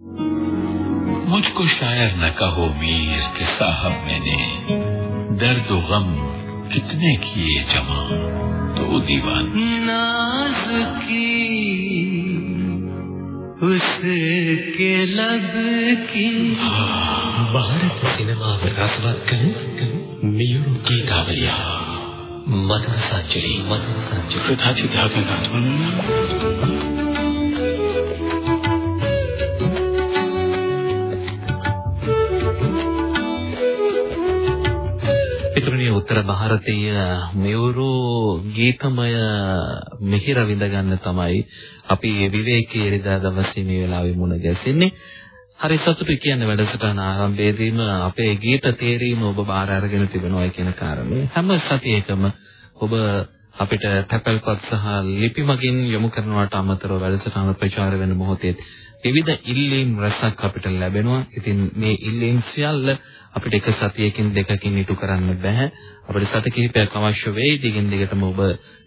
مجھ کو شاعر نہ کہو میر کے صاحب میں نے درد و غم کتنے کیے جمع تو دیوان۔ ناز کی اس کے لب کی۔ بھارت سینما بات کریں میرو کی دھاویا مدرسہ چلی مدرسہ چلی۔ تھا පිටුනේ උත්තර ಭಾರತೀಯ මෙවුරු ගීතමය මිහිර විඳ ගන්න තමයි අපි විවේකී ඉරිදා දවසේ මේ වෙලාවේ මුණ ගැසෙන්නේ. හරි සතුටුයි කියන්නේ වැඩසටහන ආරම්භයේදීම අපේ ගීත තේරීම ඔබ බාර අරගෙන තිබෙනවා කියන කාරණේ හැම සතියකම ඔබ අපිට තැපල්පත් සහ ලිපි මගින් යොමු කරනවට අමතරව වැඩසටහන ප්‍රචාර වෙන මොහොතේ විවිධ ඉල්ලීම් රසක් අපිට ලැබෙනවා. ඉතින් මේ ඉල්ලීම් සියල්ල අපිට එක සතියකින් දෙකකින් ඉටු කරන්න බෑ. අපිට සත කිහිපයක් අවශ්‍ය වෙයි. දිගින් දිගටම ඔබ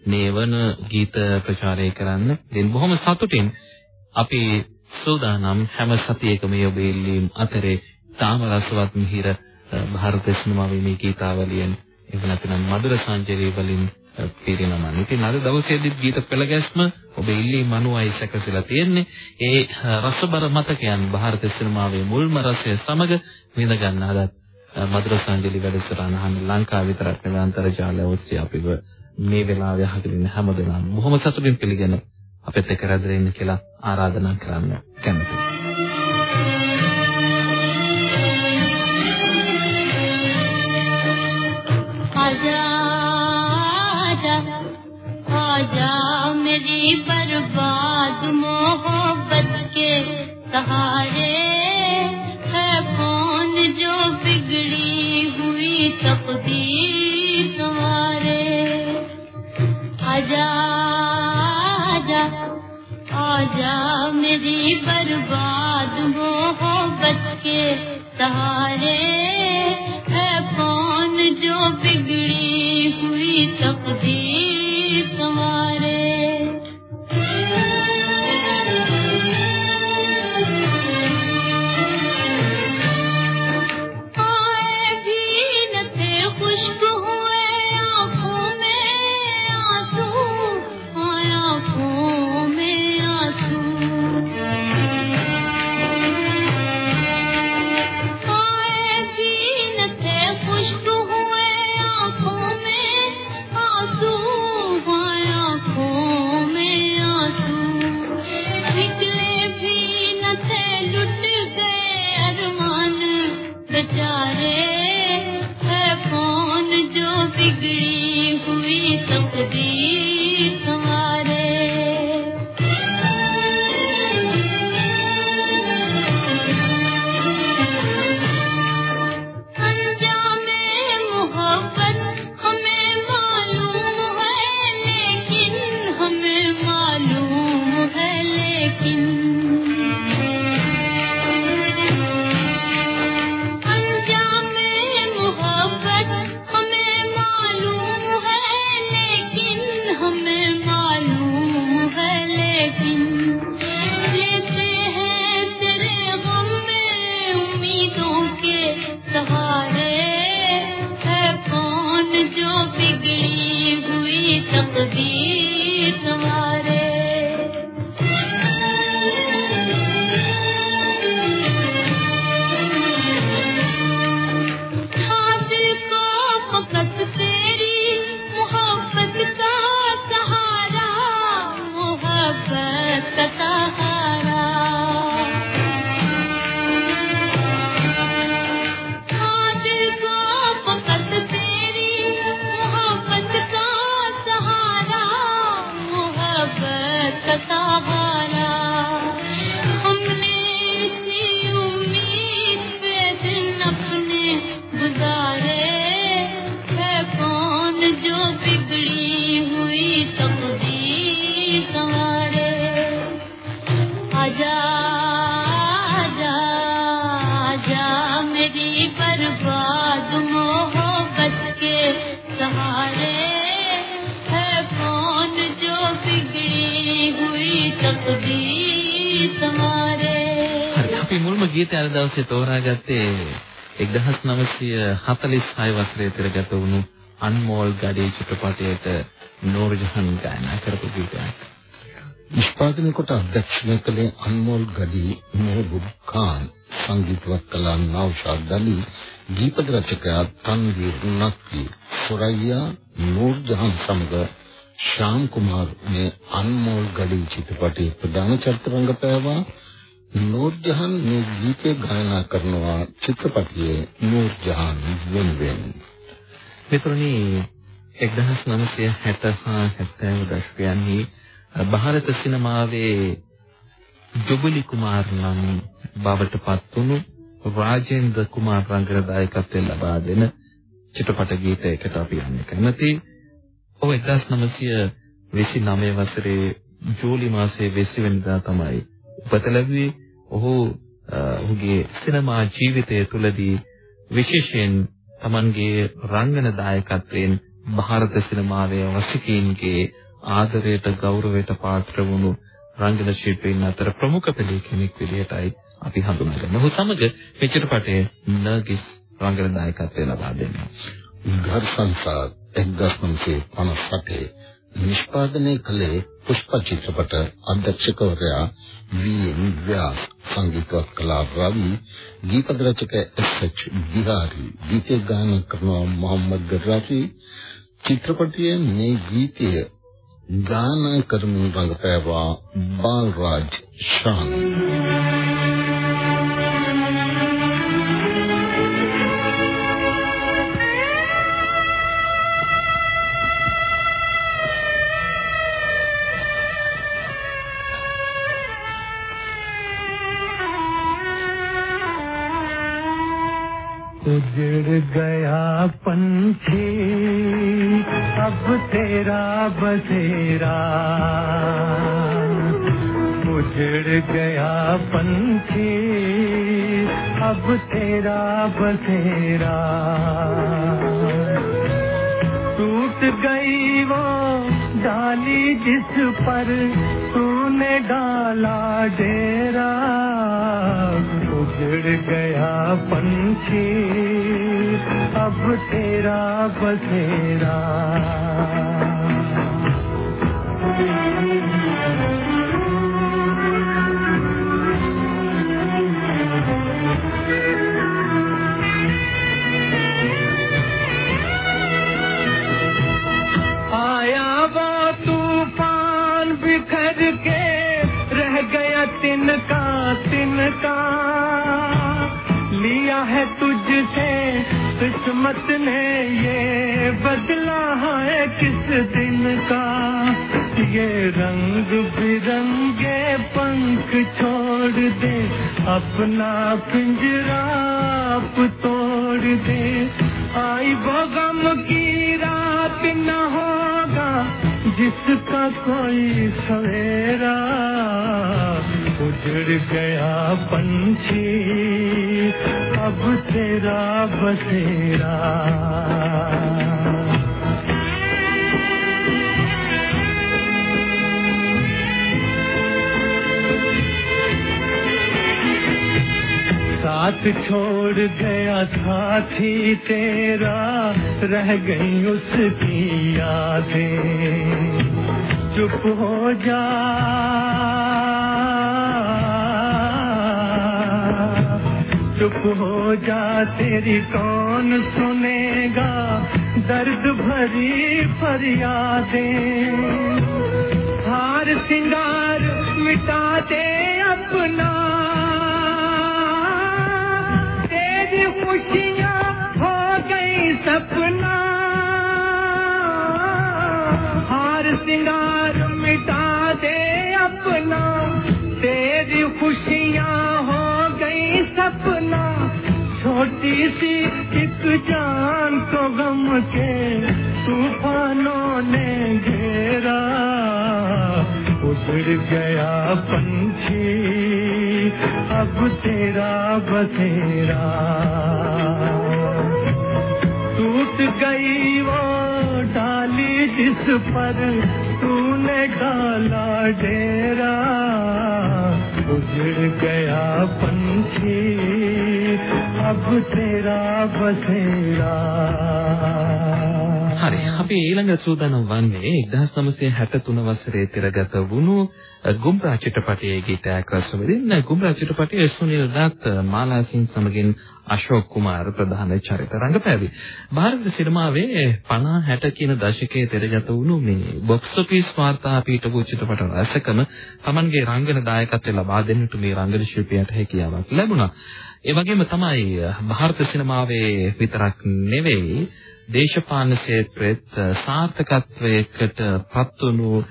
නේවන ගීත ප්‍රචාරය කරන්න. ඉතින් බොහොම සතුටින් අපි සූදානම් හැම සතියකම ඔබේ ඉල්ලීම් අතරේ තාම රසවත් මිහිර ಭಾರತ සිනමාවේ මේ ගීතාවලියෙන් එහෙම නැත්නම් මధుර සංජීවී වලින් පිරිනමන. ඉතින් අද දවසේදීත් ගීත පෙළ ගැස්ම ඔබේ ඉල්ලීම් අනුවයි සැකසලා තියෙන්නේ. ඒ රසබර මතකයන් ಭಾರತ සිනමාවේ මුල්ම රසය සමග විඳ ගන්න අදත් මధుර සංජලි වැඩසටහන අහන්න ලංකාව විතරක් නෙවෙයි අන්තර්ජාලය ඔස්සේ අපිව මේ වෙලාවේ අහගෙන හැමදෙනාම බොහොම සතුටින් පිළිගෙන අපිට කරදර ඉන්න කියලා ආරාධනා කරන්න කැමතියි. جا میری برباد محبت کے سہارے ہے۔ کون جو بگڑی ہوئی تقدیر سوارے آجا آجا آجا میری برباد محبت کے سہارے ہے۔ کون جو بگڑی ہوئی تقدیر 1946 වසරේ තිරගත වුණු අන්මෝල් ගඩේ චිත්‍රපටයට නූර්ජහන් ගායනා කරපු ගීතයක්. නිෂ්පාදනය කොට අධ්‍යක්ෂණය කළේ අන්මෝල් ගඩී මෙහබුබ් ખાન සංගීතවත් කලා නෞෂාද් අලි ගීත රචකයා තන්වීර් නක්වි සොරයියා නූර්ජහන් සමග ශාම් කුමාර් මේ අන්මෝල් ගඩී චිත්‍රපටයේ ප්‍රධාන චරිත රංගපෑවා. නූර්ජහන් මේ ගීතය ගායනා කරනවා චිත්‍රපටයේ නූර්ජහන් වෙනුවෙන් මිතුරනි 1960 හා 70 දශකයන්හි ಭಾರತ සිනමාවේ ජොබලි කුමාර් නම් බවට පත් වුණු රාජේන්ද්‍ර කුමාර් රංගන දායකත්වයෙන් ලබා දෙන චිත්‍රපට ගීතයකට අපි යන්නේ කැමති. ඔව් 1929 වසරේ ජූලි මාසයේ 20 වෙනිදා තමයි උපත ලැබුවේ. ඔහු ඔහුගේ සිනමා ජීවිතය තුළදී විශේෂයෙන් Tamanගේ රංගන දායකත්වයෙන් ಭಾರತ සිනමාවේ වසිකයින්ගේ ආදරයට ගෞරවයට පාත්‍ර වුණු රංගන ශිල්පීන් අතර ප්‍රමුඛ පෙළේ කෙනෙක් විදිහටයි අපි හඳුනාගන්නේ. ඔහු සමග මේ චිත්‍රපටයේ නර්ගිස් රංගන දායකත්වය ලබා දෙනවා. ඝර් සංසාර 1957 නිෂ්පාදනය කළේ පුෂ්ප චිත්‍රපට අධ්‍යක්ෂකවරයා වී.එන්. ව්‍යාස් සංගීතවත් කලා රවි ගීත රචක එස්.එච්. බිහාරි ගීත ගායන කරන මොහම්මද් රෆි චිත්‍රපටයේ මේ ගීතය ගායනා කරමින් රඟපෑවා බාල්රාජ් ශාන් اجڑ گیا پنچھی، اب تیرا بسیرا اجڑ گیا پنچھی، اب تیرا بسیرا ٹوٹ گئی وہ ڈالی جس پر تو نے ڈالا ڈیرا۔ اجڑ گیا پنچھی اب تیرا بسرا آیا با طوفان بکھر کے، رہ گیا تن کا تن کا ہے تجھ سے قسمت نے یہ بدلا ہے کس دن کا؟ یہ رنگ برنگے پنکھ چھوڑ دے، اپنا پنجرا توڑ دے۔ آئی بغم کی رات نہ ہوگا جس کا کوئی سویرا۔ بگڑ گیا پنچھی، اب تیرا بسیرا۔ ساتھ چھوڑ گیا ساتھی تیرا، رہ گئی اس کی یادیں۔ چپ ہو جا۔ چپ ہو جا، تیری کون سنے گا درد بھری فریادیں۔ ہار سنگار مٹا دے اپنا۔ تیری خوشیاں ہو گئی سپنا۔ ہار سنگار مٹا دے اپنا۔ تیری خوشیاں ہو سپنا چھوٹی سی ایک جان کو غم کے طوفانوں نے گھیرا اڑ گیا پنچھی، اب تیرا بتھیرا۔ ٹوٹ گئی وہ ڈالی جس پر تو نے ڈالا ڈیرا۔ اجڑ گیا پنچھی اب تیرا بسیرا හරි අපි ඊළඟ සූදානම් වන්නේ 1963 වසරේ තිරගත වුණු ගුම්රා චිත්‍රපටයේ ගීතයක් රසවිඳින්න ගුම්රා චිත්‍රපටයේ සුනිල් දත් මාලාසින් සමගින් අශෝක් කුමාර් ප්‍රධාන චරිත රංගපෑවි. ಭಾರತ සිනමාවේ 50 60 කියන දශකයේ තිරගත වුණු මේ බොක්ස් ඔෆිස් වාර්තා පීඨ වූ චිත්‍රපට රසකම Tamanගේ රංගන දායකත්වය ලබා දෙන්නට මේ රංගන ශිල්පියාට හැකියාවක් ලැබුණා. ඒ වගේම තමයි ಭಾರತ සිනමාවේ විතරක් නෙවෙයි දේශපාලන ක්ෂේත්‍රෙත් සාර්ථකත්වයකට පත්වුණු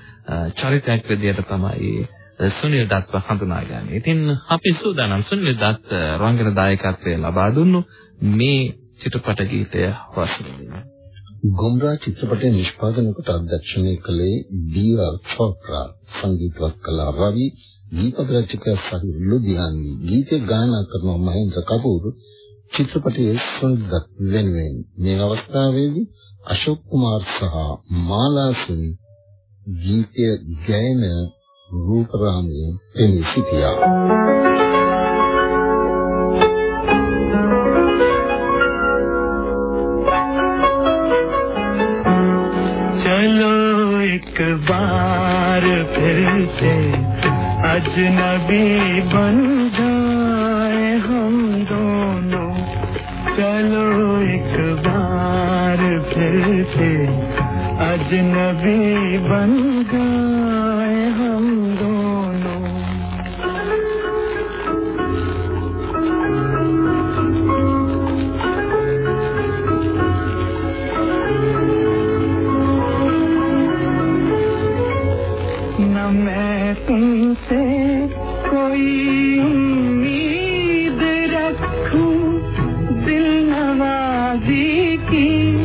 චරිතයක් විදිහට තමයි සුනිල් දත්ව හඳුනාගන්නේ. ඉතින් අපි සූදානම් සුනිල් දත් රංගන දායකත්වය ලබා දුන්නු මේ චිත්‍රපට ගීතය රසවිඳින්න. ගොම්රා චිත්‍රපටය නිෂ්පාදනය කොට අධ්‍යක්ෂණය කළේ ඩී.ආර්. චෝප්‍රා සංගීතවත් කලා රවි ගීත රචක සහි ලුධියානි ගීත ගායනා කරන මහේන්ද්‍ර කපූර් චිත්‍රපටයේ සුන්දර වෙනුවෙන් මේ අවස්ථාවේදී අශෝක් කුමාර් සහ මාලා සිං ගීතය ගායන රූපරාමයේ පෙනී සිටියා. चलो एक बार फिर से अजनबी बन जाए हम दोनों سے اجنبی بن گئے ہم دونوں۔ نہ میں تم سے کوئی امید رکھوں، دل نوازی کی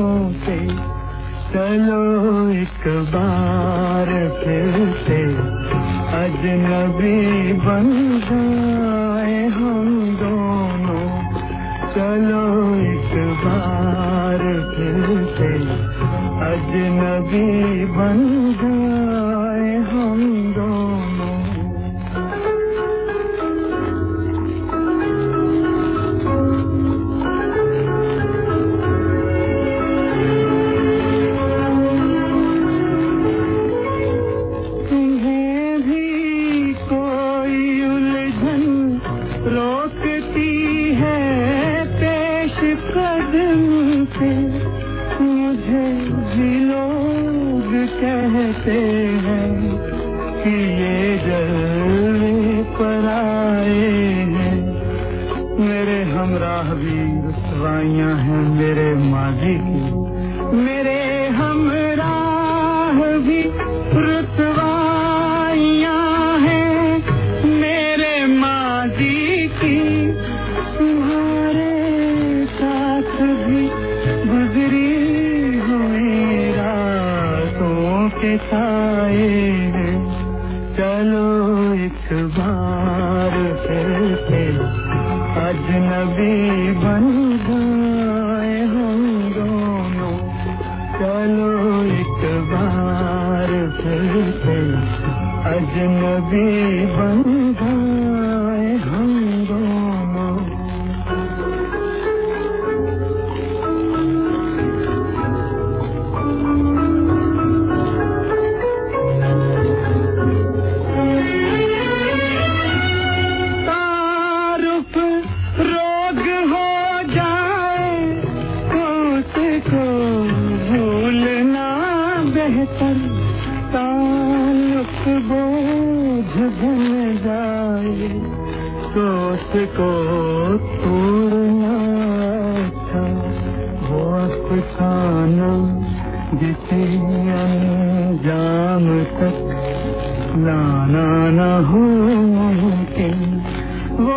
چلو ایک بار پھر سے اجنبی بن جائے ہم دونوں۔ چلو ایک بار پھر سے اجنبی بن یہ جلوے پر آئے ہیں۔ میرے ہمراہ بھی رسوائیاں ہیں میرے ماضی کی۔ میرے ہمراہ بھی رت अजनबी बन وقت کو توڑنا تھا وہ افسانہ تک لانا نہ ہو ممکن۔ وہ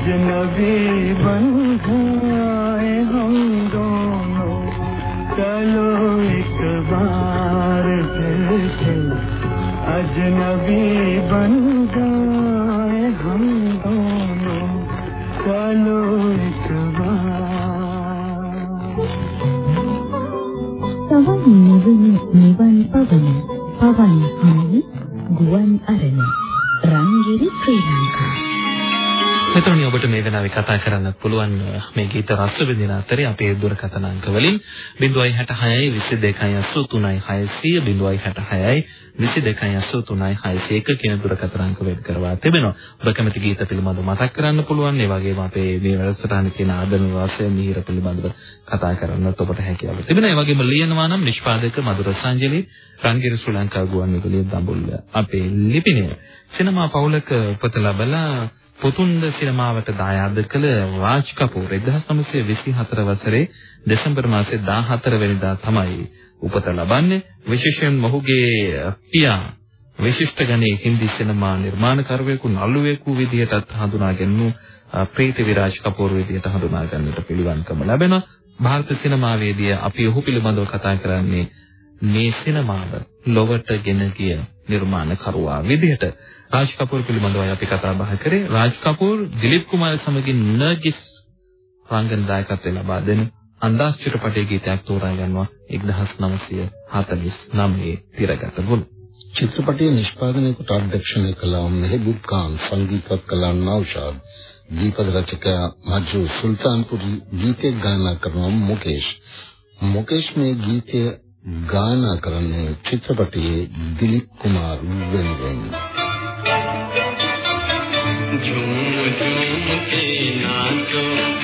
اجنبی بن گئے ہم دونوں۔ چلو ایک بار پھر سے۔ اجنبی මේ වෙලාවේ කතා කරන්නත් පුළුවන් මේ ගීත රස විඳින අතරේ අපේ දුරකථන අංක වලින් 066 22 600 066 කියන දුරකථන අංක වෙන් කරවා තිබෙනවා. ඔබ කැමති ගීත පිළිබඳව මතක් කරන්න පුළුවන්. ඒ වගේම අපේ මේ වැඩසටහන කියන ආදම වාසය මිහිර පිළිබඳව කතා කරන්නත් ඔබට හැකියාව තිබෙනවා. ඒ වගේම ලියනවා නම් නිෂ්පාදක මధుර සංජලි රංගිර ශ්‍රී ලංකා ගුවන් විදුලිය දඹුල්ල අපේ ලිපිනය. සිනමා පවුලක උපත ලැබලා පුතුන්ද සිනමාවට දායාද කළ රාජ් කපූර් 1924 වසරේ දෙසැම්බර් මාසයේ 14 වෙනිදා තමයි උපත ලබන්නේ විශේෂයෙන් මොහුගේ පියා විශිෂ්ට ගණයේ හින්දි සිනමා නිර්මාණකරුවෙකු නළුවෙකු විදිහටත් හඳුනාගන්නු ප්‍රීති විරාජ් කපූර් විදිහට හඳුනා ගන්නට පිළිවන්කම ලැබෙනවා ಭಾರತ සිනමාවේදී අපි ඔහු පිළිබඳව කතා කරන්නේ මේ සිනමාව ලොවට ගෙන ගිය නිර්මාණකරුවා විදිහට. රාජ් කපූර් පිළිබඳව අපි කතා බහ කරේ. රාජ් කපූර් දිලීප් කුමාර් සමගින් නර්ගිස් රංගන දායකත්වය ලබා දෙන අන්දාස් චිත්‍රපටයේ ගීතයක් තෝරා ගන්නවා 1949 තිරගත වුණු. චිත්‍රපටයේ නිෂ්පාදනය කොට අධ්‍යක්ෂණය කළ මෙහබුබ් ખાન සංගීතවත් කළ නෞෂාද් දීපද රචකයා මජ්රු සුල්තාන්පුරි ගීතය ගායනා කරන මුකේෂ්. මුකේෂ් මේ ගීතය ගායනා කරන්නේ චිත්‍රපටයේ දිලිප් කුමාර් වෙනුවෙන්. ජෝ ජෝ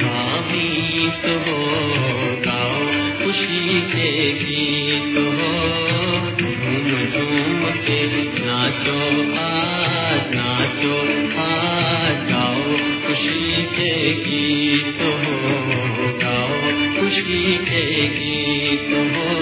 تھا گیت ہو، گاؤ خوشی گیت ہو۔ جھوم جھوم کے ناچو، آج ناچو، آج گیت ہو۔ گاؤ خوشی کے گیت ہو۔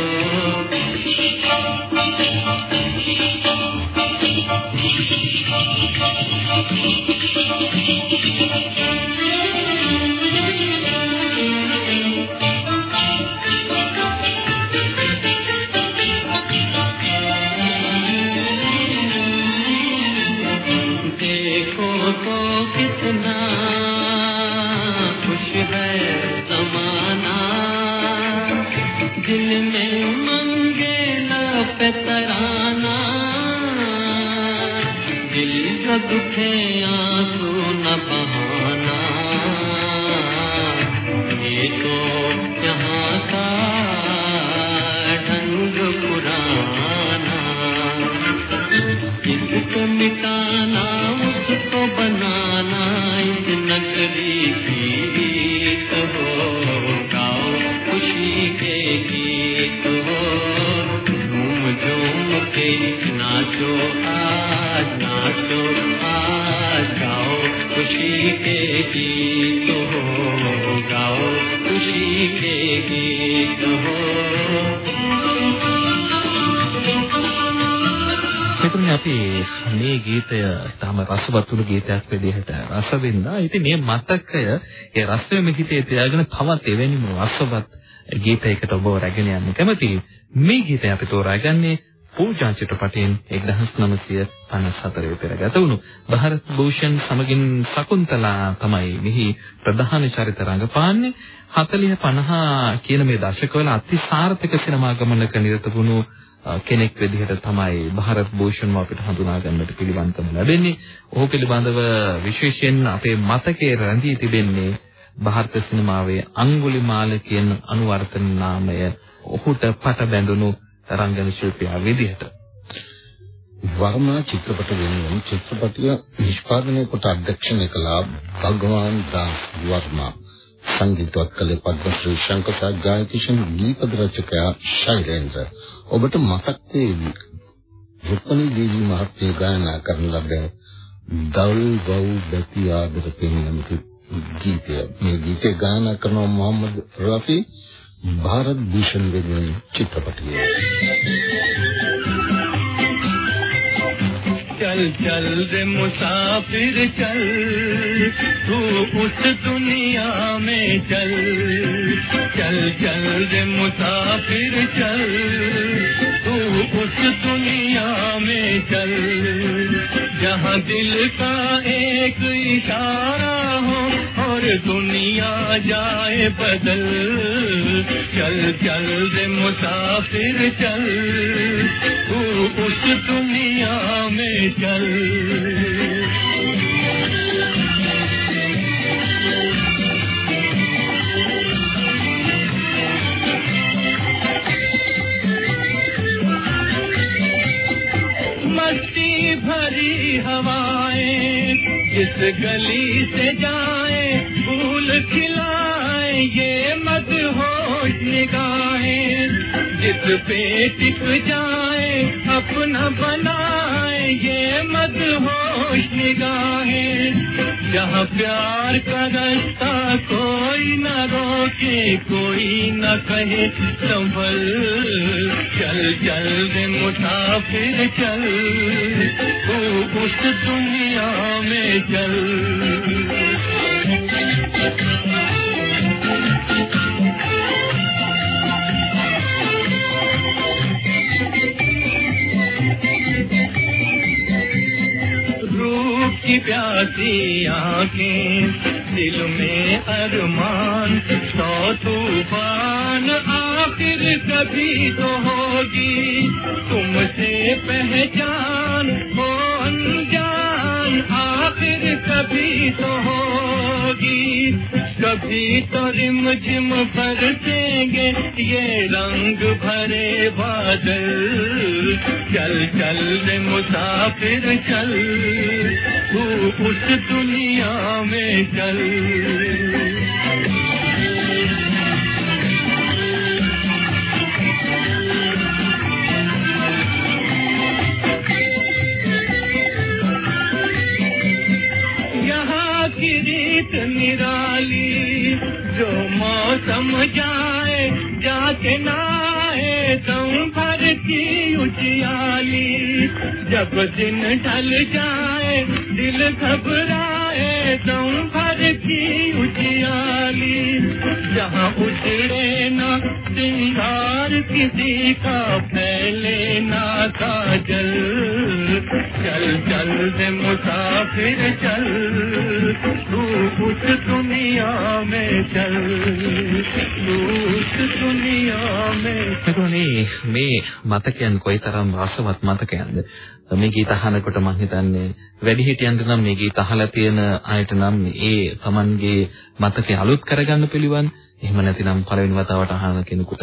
මේ ගීතය තම රසවත්තුළු ගීතයක් විදිහට රස වින්දා. ඉතින් මේ මතකය ඒ රසයම හිතේ තියාගෙන තවත් එවැනිම රසවත් ගීතයකට ඔබව රැගෙන යන්න කැමතියි. මේ ගීතය අපි තෝරාගන්නේ පූජා චිත්‍රපටයෙන් 1954 විතර ගත වුණු ಭಾರತ್ භූෂන් සමගින් සකුන්තලා තමයි මෙහි ප්‍රධාන චරිත රඟපාන්නේ 40 50 කියන මේ දශකවල අති සාර්ථක සිනමා ගමනක නිරත වුණු කෙනෙක් විදිහට තමයි ಭಾರತ್ භූෂන්ව අපිට හඳුනා ගන්නට පිළිවන්කම ලැබෙන්නේ. ඔහු පිළිබඳව විශේෂයෙන් අපේ මතකයේ රැඳී තිබෙන්නේ ಭಾರತ සිනමාවේ අඟුලිමාල කියන අනුවර්තන නාමය ඔහුට පට බැඳුණු රංගන ශිල්පියා විදිහට. වර්මා චිත්‍රපට වෙනුවෙන් චිත්‍රපටිය නිෂ්පාදනය කොට අධ්‍යක්ෂණය කළ භගවාන් දාස් වර්මා සංගීතවත් කළේ පද්මශ්‍රී ශංකසා ගායකෂන් ගීත රචකයා ශෛලේන්ද්‍ර ඔබට මතක් වේවි රුක්මනී දේවී මහත්මිය ගායනා කරන ලද දවල් වව් බැති ආදර පෙන්වන ගීතය මේ ගීතය ගායනා කරන මොහම්මද් රෆි ಭಾರತ್ ಭೂಷಣ್ වෙනුවෙන් චිත්‍රපටියේ چل چل دے مسافر چل، تو اس دنیا میں چل۔ چل چل دے مسافر چل، تو اس دنیا میں چل۔ جہاں دل کا ایک اشارہ ہو اور دنیا جائے بدل، چل چل دے مسافر، چل اس دنیا میں چل۔ جس گلی سے جائیں پھول کھلائیں یہ مت ہو نگاہیں۔ جس پہ ٹک جائے، اپنا بنائے، یہ مت ہوش نگاہیں۔ جہاں پیار کا رستہ کوئی نہ روکے، کوئی نہ کہے، سنبھل۔ چل چل پھر چل۔ تو اس دنیا میں چل۔ کی پیاسی آنکھیں، دل میں ارمان، سو طوفان آخر کبھی تو ہوگی۔ تم سے پہچان ہو انجان آخر کبھی تو ہوگی۔ کبھی تو رم جم برتیں گے، یہ رنگ بھرے بادل۔ چل چل مسافر چل تو اس دنیا میں چل۔ کی اچیالی جب دن ڈھل جائے، دل گھبرائے، دم بھر کی اچیالی جہاں اجڑے نا سنگار کسی کا پھیلے نا کاجل चल चल रे मुसाफिर चल तू उस दुनिया में चल तू उस दुनिया में එතකොනේ මේ මතකයන් කොයිතරම් රසවත් මතකයන්ද මේ ගීත අහනකොට මම හිතන්නේ වැඩිහිටියන්ට නම් මේ ගීත අහලා තියෙන අයට නම් ඒ Tamanගේ මතකය අලුත් කරගන්න පිළිවන් එහෙම නැතිනම් පළවෙනි වතාවට අහන කෙනෙකුට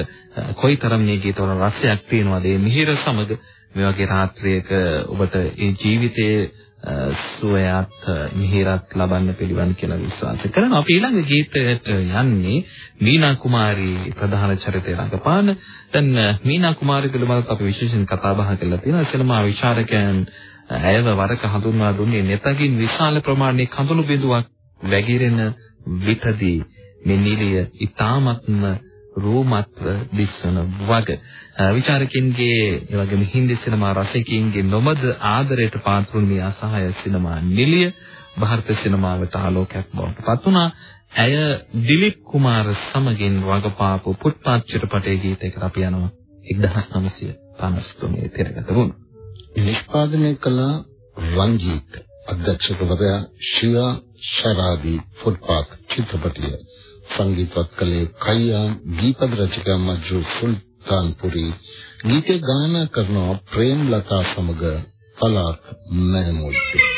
කොයිතරම් මේ ගීතවල රසයක් තියෙනවද මේ මිහිර සමග මේ වගේ රාත්‍රියක ඔබට ඒ ජීවිතයේ සුවයත් මිහිරත් ලබන්න පිළිවන් කියලා විශ්වාස කරනවා. අපි ඊළඟ ගීතයට යන්නේ මීනා කුමාරී ප්‍රධාන චරිතය රඟපාන. දැන් මීනා කුමාරී පිළිබඳව අපි විශේෂයෙන් කතා බහ කරලා තියෙනවා. සිනමා විචාරකයන් ඇයව වරක හඳුන්වා දුන්නේ neතකින් විශාල ප්‍රමාණයක කඳුළු බිඳුවක් වැగిරෙන විතදී මේ නිලිය ඊ타මත්ම රූමත්ව දිස්වන වග විචාරකින්ගේ ඒ වගේම හින්දි සිනමා රසිකයින්ගේ නොමද ආදරයට පාත්‍රුන් මේ අසහාය සිනමා නිලිය ಭಾರತ සිනමාවට ආලෝකයක් බවට පත් වුණා. ඇය දිලිප් කුමාර සමගින් වගපාපු පුට්පාත් චිත්‍රපටයේ ගීතයකට අපි යනවා 1953 තිරගත වුණා. නිෂ්පාදනය කළ රංජීත් අධ්‍යක්ෂකවරයා ශියා ශරාදී ෆුට්පාත් චිත්‍රපටය සංගීතවත් කළේ කයියා දීපද රචකයා මජ්රු සුල්තාන්පුරි. ගීත ගායනා කරන ප්‍රේම්ලතා සමග පලාත් මහමුද්දී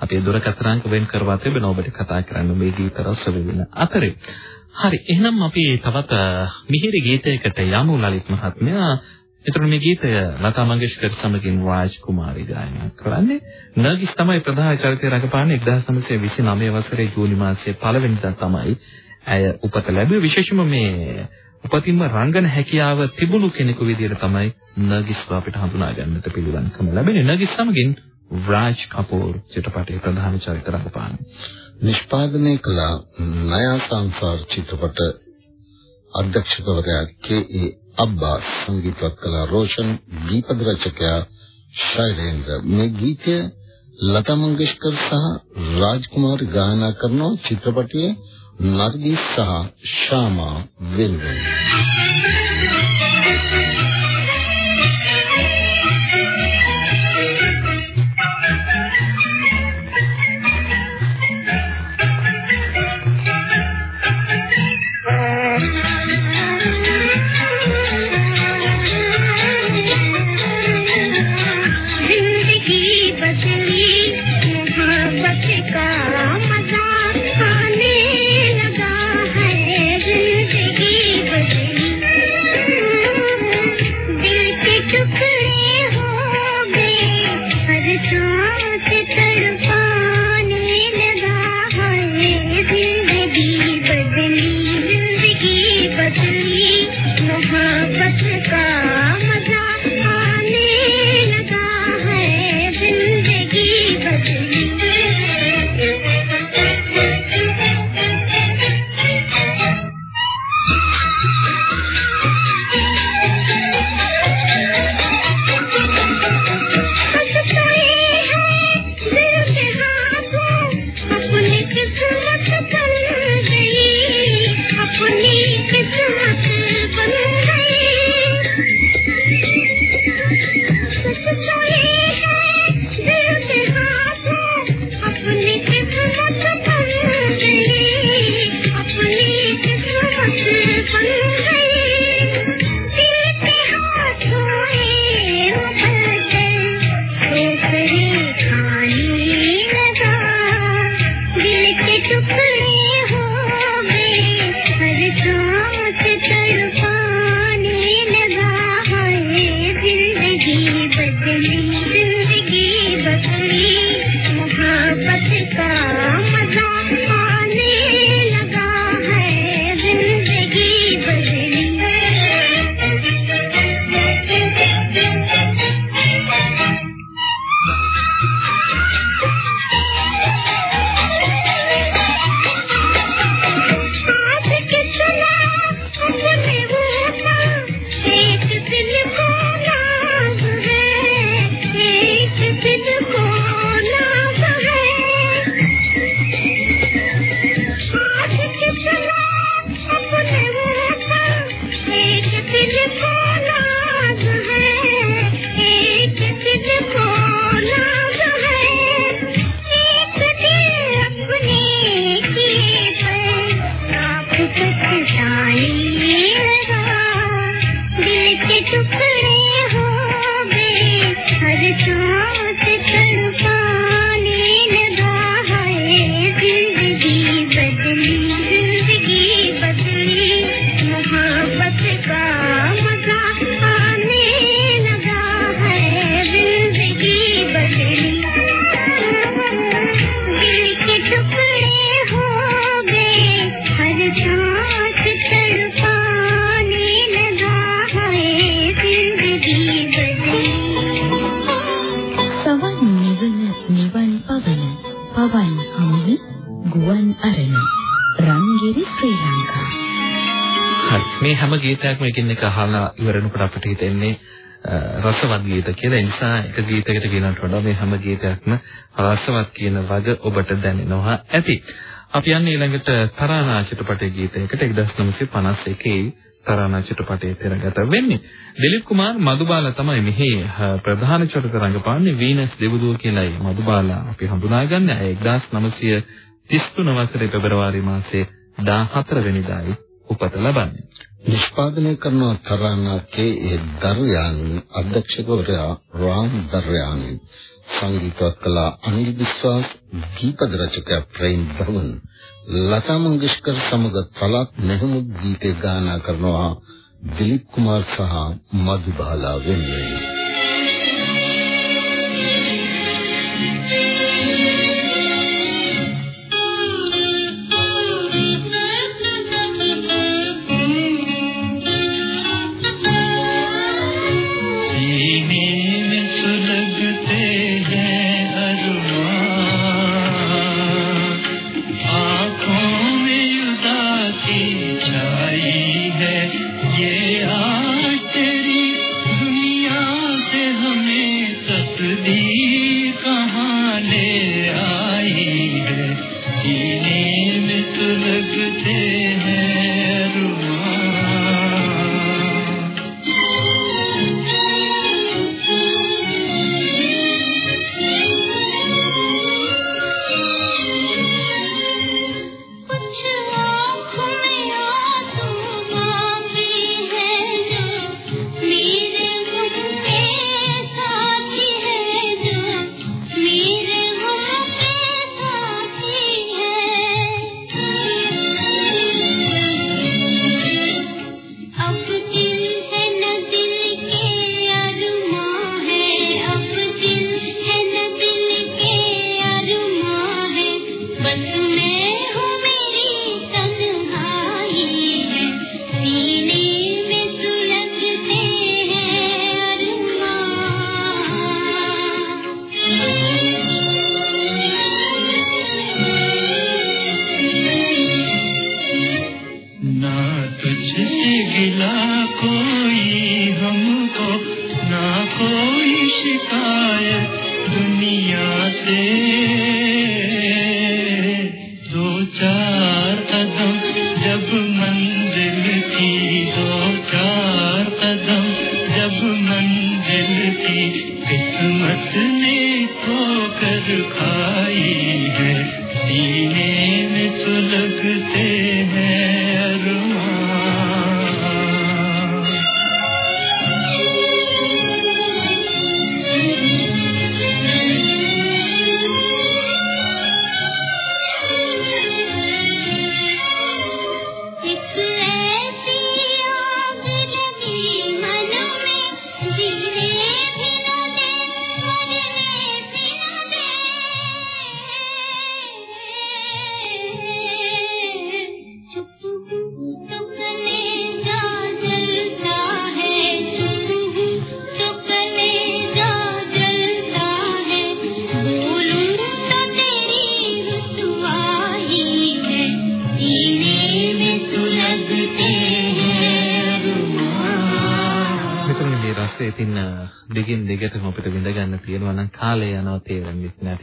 අපේ දුරකථනාංක වෙන් කරවා තිබෙන ඔබට කතා කරන්න මේ ගීත රස වෙන අතරේ. හරි එහෙනම් අපි තවත් මිහිරි ගීතයකට යමු ලලිත් මහත්මයා. ඒතර මේ ගීතය ලතා මංගেশකර් සමගින් රාජ් කුමාරි ගායනා කරන්නේ. නර්ගිස් තමයි ප්‍රධාන චරිතය රඟපාන්නේ 1929 වසරේ ජූනි මාසයේ පළවෙනිදා තමයි ඇය උපත ලැබුවේ. විශේෂම මේ උපතින්ම රංගන හැකියාව තිබුණු කෙනෙකු විදිහට තමයි නර්ගිස් අපිට හඳුනා ගන්නට පිළිවන්කම ලැබෙන්නේ. නර්ගිස් සමගින් රාජ් කපූර් චිත්‍රපටයේ ප්‍රධාන චරිත රඟපාන. නිෂ්පාදනය කළ නයා සංසාර චිත්‍රපට අධ්‍යක්ෂකවරයා කේ.ඒ. අබ්බා සංගීතවත් කළ රෝෂන් දීපද රචකයා ශෛලේන්ද්‍ර මේ ගීතය ලතා මංගেশකර් සහ රාජ්කුමාර් ගායනා කරන චිත්‍රපටයේ නර්ගිස් සහ ශාමා වෙනුවෙන් ගීතයක්ම එකින් එක අහලා ඉවරනකොට අපිට හිතෙන්නේ රසවත් ගීත කියලා. ඒ නිසා එක ගීතයකට කියනකට වඩා මේ හැම ගීතයක්ම රසවත් කියන වග ඔබට දැනෙනවා ඇති. අපි යන්නේ ඊළඟට තරානා චිත්‍රපටයේ ගීතයකට 1951 තරානා චිත්‍රපටයේ පෙරගත වෙන්නේ. දිලීප් කුමාර් මදුබාලා තමයි මෙහි ප්‍රධාන චරිත රංගපාන්නේ වීනස් දෙවුදුව කියලායි මදුබාලා අපි හඳුනාගන්නේ. 1933 වසරේ පෙබරවාරි මාසයේ 14 වෙනිදායි උපත ලබන්නේ. නිෂ්පාදනය කරන තරණකේ ඒ දර්යානි අධ්‍යක්ෂකවරයා රාම් දර්යානි සංගීතවත් කලා අනිල් විශ්වාස් ගීපද රචකයා ප්‍රේම් භවන් ලතා මංගেশකර් සමග තලක් නැහමුද් ගීතේ ගායනා කරනවා දිලීප් කුමාර් සහ මధుබාලා වෙනුවෙන්. to come.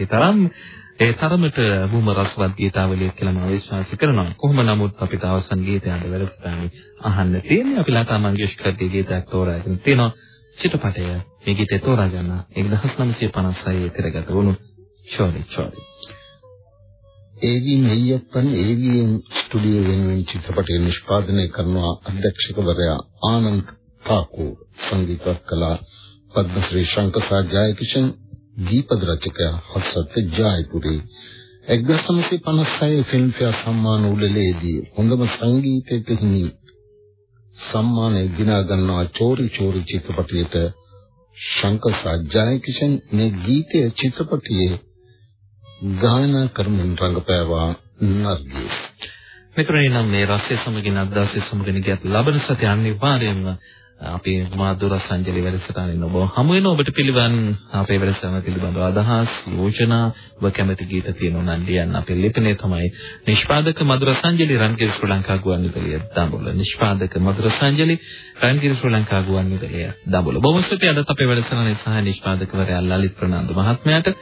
තේරෙන්නේ නැති තරම් ඒ තරමට බුම රසවත් ගීතාවලියක් කියලා මම විශ්වාස කරනවා. කොහොම නමුත් අපිට අවසන් ගීතය අද වැඩසටහනේ අහන්න තියෙන්නේ. අපි ලතා මංගেশකර්ගේ ගීතයක් තෝරාගෙන තිනවා. චිත්‍රපටය මේ ගීතය තෝරා ගන්න 1956 පෙරගත වුණු චෝරි චෝරි. ඒවි මෙයප්පන් ඒවිඑම් ස්ටුඩියෝ වෙනුවෙන් චිත්‍රපටය නිෂ්පාදනය කරන අධ්‍යක්ෂකවරයා ආනන්ද තාකූර් සංගීතවත් කලා පද්මශ්‍රී ශංකසා ජයකිෂන් දීපද රචකයා හත්සත් ජයපුරේ 1956 ෆිල්ම්ෆෙයාර් සම්මාන උළෙලේදී හොඳම සංගීතයට හිමි සම්මානය දිනා ගන්නා චෝරි චෝරි චිත්‍රපටයට ශංකසා ජයකිෂන් මේ ගීතය චිත්‍රපටයේ ගායනා කරමින් රංගපෑවා නර්ගිස්. මෙතරේ නම් මේ රසය සමගින් අද්දාසිය සමගින් ගියත් ලබන සති අනිවාර්යයෙන්ම අපි මාදුර සංජලි වැඩසටහනින් ඔබ හමු වෙන ඔබට පිළිවන්. අපේ වැඩසටහන පිළිබඳව අදහස් යෝජනා ඔබ කැමති ගීත තියෙනවා නම් ලියන්න අපේ ලිපිනේ තමයි නිෂ්පාදක මధుර සංජලි රන්ගිරි ශ්‍රී ලංකා ගුවන්විදුලිය දඹුල්ල නිෂ්පාදක මధుර සංජලි රන්ගිරි ශ්‍රී ලංකා ගුවන්විදුලිය දඹුල්ල බොහොම ස්තුතියි අදත් අපේ වැඩසටහනේ සහ නිෂ්පාදකවරයා ලලිත් ප්‍රනාන්දු මහත්මයාට.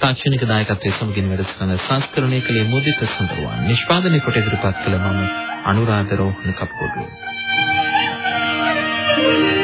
තාක්ෂණික දායකත්වයේ සමගින් වැඩසටහන සංස්කරණය කළේ මොදිත සුන්දරවන්. නිෂ්පාදනය කොට ඉදිරිපත් කළ මම අනුරාධ රෝහණ කප්පෝටුවේ Música